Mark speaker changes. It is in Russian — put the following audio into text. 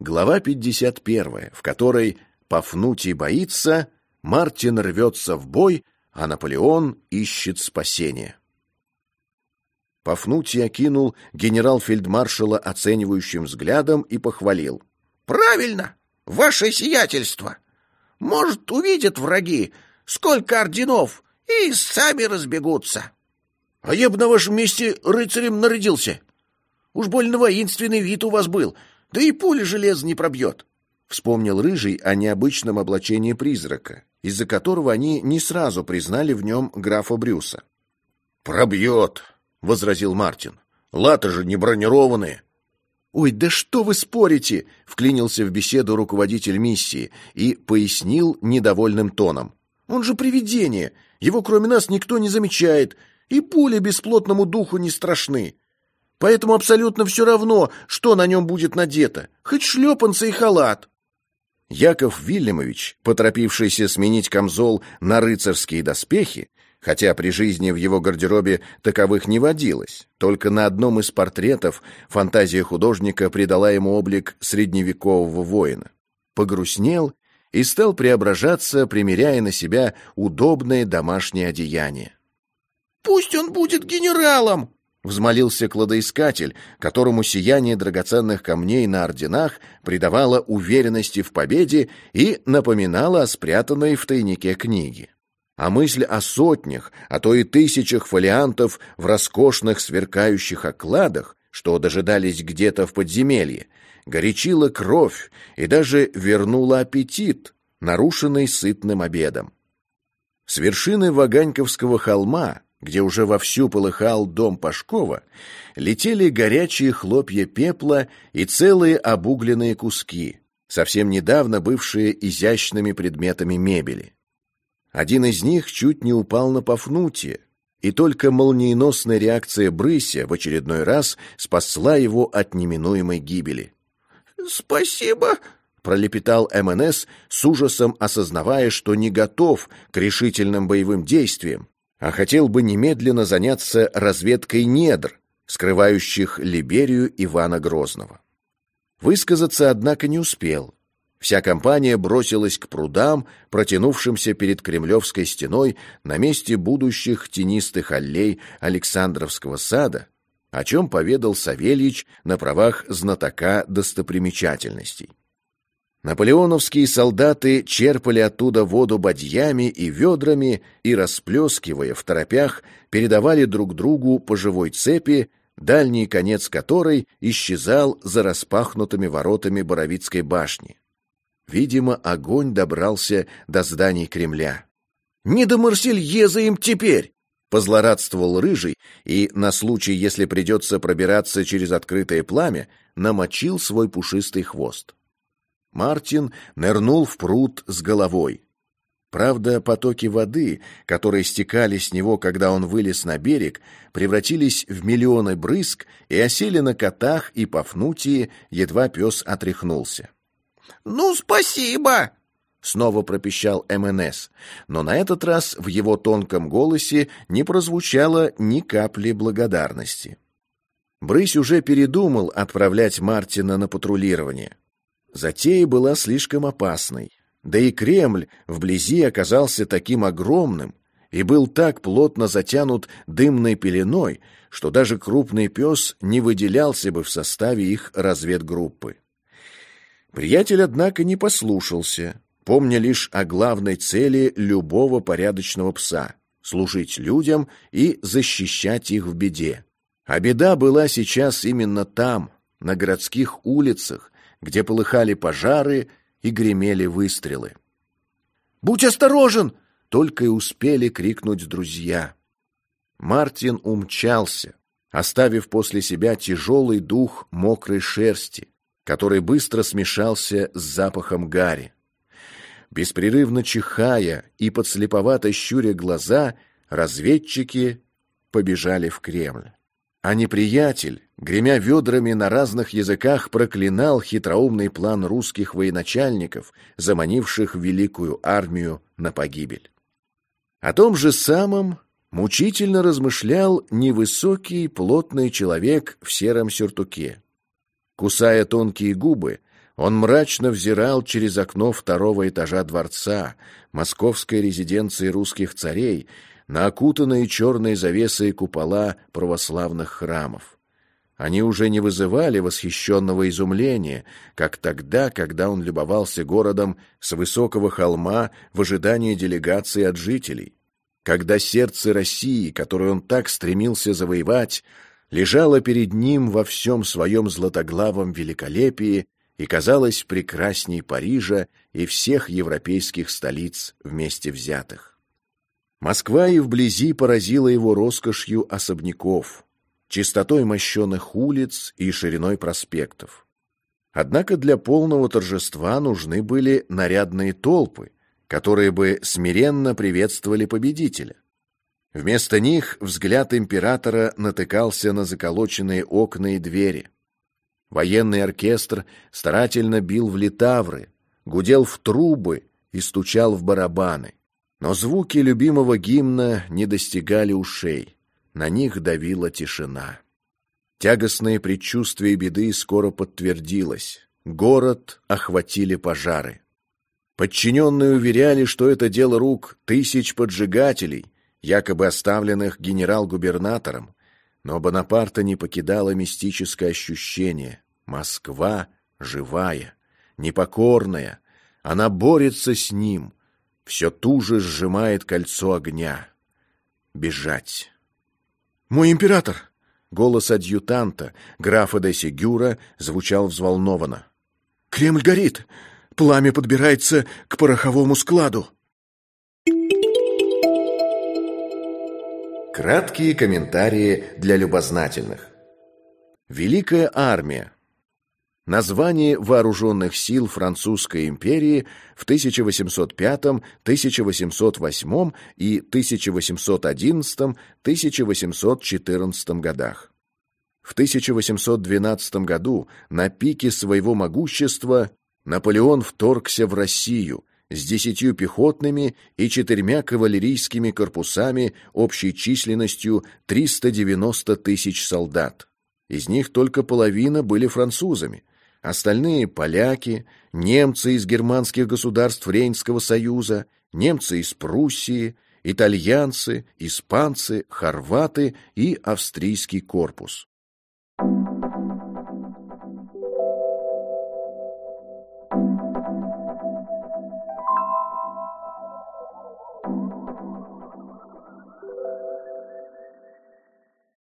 Speaker 1: Глава 51, в которой Пафнутий боится, Мартин рвется в бой, а Наполеон ищет спасения. Пафнутий окинул генерал-фельдмаршала оценивающим взглядом и похвалил.
Speaker 2: «Правильно, ваше сиятельство! Может, увидят враги, сколько орденов, и сами разбегутся!»
Speaker 1: «А я бы на вашем месте рыцарем нарядился. Уж больно воинственный вид у вас был, да и пуля железа не пробьет!» Вспомнил Рыжий о необычном облачении призрака, из-за которого они не сразу признали в нем графа Брюса. «Пробьет!» — возразил Мартин. «Латы же не бронированные». «Ой, да что вы спорите?» — вклинился в беседу руководитель миссии и пояснил недовольным тоном. «Он же привидение, его кроме нас никто не замечает, и пули бесплотному духу не страшны. Поэтому абсолютно все равно, что на нем будет надето, хоть шлепанцы и халат». Яков Вильямович, поторопившийся сменить камзол на рыцарские доспехи, хотя при жизни в его гардеробе таковых не водилось. Только на одном из портретов фантазия художника придала ему облик средневекового воина. Погрустнел и стал преображаться, примеряя на себя удобное домашнее одеяние.
Speaker 2: «Пусть он будет генералом!» — взмолился кладоискатель, которому сияние драгоценных камней на орденах придавало уверенности в победе и напоминало о спрятанной в тайнике книге а мысль о сотнях, а то и тысячах фолиантов в роскошных сверкающих окладах, что дожидались где-то в подземелье, горячила кровь и даже вернула аппетит, нарушенный сытным обедом. С вершины Ваганьковского холма, где уже вовсю полыхал дом Пашкова, летели горячие хлопья пепла и целые обугленные куски, совсем недавно бывшие изящными предметами мебели. Один из них чуть не упал на Пафнутия, и только молниеносная реакция Брыся в очередной раз спасла его от неминуемой гибели.
Speaker 1: «Спасибо!» — пролепетал МНС, с ужасом осознавая, что не готов к решительным боевым действиям, а хотел бы немедленно заняться разведкой недр, скрывающих Либерию Ивана Грозного. Высказаться, однако, не успел. Вся компания бросилась к прудам, протянувшимся перед Кремлевской стеной на месте будущих тенистых аллей Александровского сада, о чем поведал Савельич на правах знатока достопримечательностей. Наполеоновские солдаты черпали оттуда воду бадьями и ведрами и, расплескивая в торопях, передавали друг другу по живой цепи, дальний конец которой исчезал за распахнутыми воротами Боровицкой башни. Видимо, огонь добрался до зданий Кремля. «Не до Марсельеза им теперь!» Позлорадствовал Рыжий и, на случай, если придется пробираться через открытое пламя, намочил свой пушистый хвост. Мартин нырнул в пруд с головой. Правда, потоки воды, которые стекали с него, когда он вылез на берег, превратились в миллионы брызг и осели на котах и Пафнутии, едва пес отряхнулся.
Speaker 2: «Ну, спасибо!» — снова пропищал МНС,
Speaker 1: но на этот раз в его тонком голосе не прозвучало ни капли благодарности. Брысь уже передумал отправлять Мартина на патрулирование. Затея была слишком опасной, да и Кремль вблизи оказался таким огромным и был так плотно затянут дымной пеленой, что даже крупный пес не выделялся бы в составе их разведгруппы. Приятель, однако, не послушался, помня лишь о главной цели любого порядочного пса — служить людям и защищать их в беде. А беда была сейчас именно там, на городских улицах, где полыхали пожары и гремели выстрелы. «Будь осторожен!» — только и успели крикнуть друзья. Мартин умчался, оставив после себя тяжелый дух мокрой шерсти, который быстро смешался с запахом гари. Беспрерывно чихая и подслеповато щуря глаза, разведчики побежали в Кремль. А неприятель, гремя ведрами на разных языках, проклинал хитроумный план русских военачальников, заманивших великую армию на погибель. О том же самом мучительно размышлял невысокий плотный человек в сером сюртуке. Кусая тонкие губы, Он мрачно взирал через окно второго этажа дворца, московской резиденции русских царей, на окутанные черной завесой купола православных храмов. Они уже не вызывали восхищенного изумления, как тогда, когда он любовался городом с высокого холма в ожидании делегации от жителей, когда сердце России, которое он так стремился завоевать, лежало перед ним во всем своем златоглавом великолепии и казалось прекрасней Парижа и всех европейских столиц вместе взятых. Москва и вблизи поразила его роскошью особняков, чистотой мощенных улиц и шириной проспектов. Однако для полного торжества нужны были нарядные толпы, которые бы смиренно приветствовали победителя. Вместо них взгляд императора натыкался на заколоченные окна и двери. Военный оркестр старательно бил в литавры, гудел в трубы и стучал в барабаны. Но звуки любимого гимна не достигали ушей, на них давила тишина. Тягостное предчувствие беды скоро подтвердилось. Город охватили пожары. Подчиненные уверяли, что это дело рук тысяч поджигателей, якобы оставленных генерал-губернатором, но Бонапарта не покидало мистическое ощущение. Москва живая, непокорная, она борется с ним, все туже сжимает кольцо огня. Бежать. «Мой император!» Голос адъютанта, графа де Сигюра, звучал взволнованно. «Кремль горит! Пламя подбирается к пороховому складу!»
Speaker 2: Краткие комментарии для любознательных.
Speaker 1: Великая армия Название вооруженных сил Французской империи в 1805, 1808 и 1811-1814 годах. В 1812 году на пике своего могущества Наполеон вторгся в Россию с десятью пехотными и четырьмя кавалерийскими корпусами общей численностью 390 тысяч солдат. Из них только половина были французами – Остальные — поляки, немцы из германских государств Рейнского союза, немцы из Пруссии, итальянцы, испанцы, хорваты и австрийский корпус.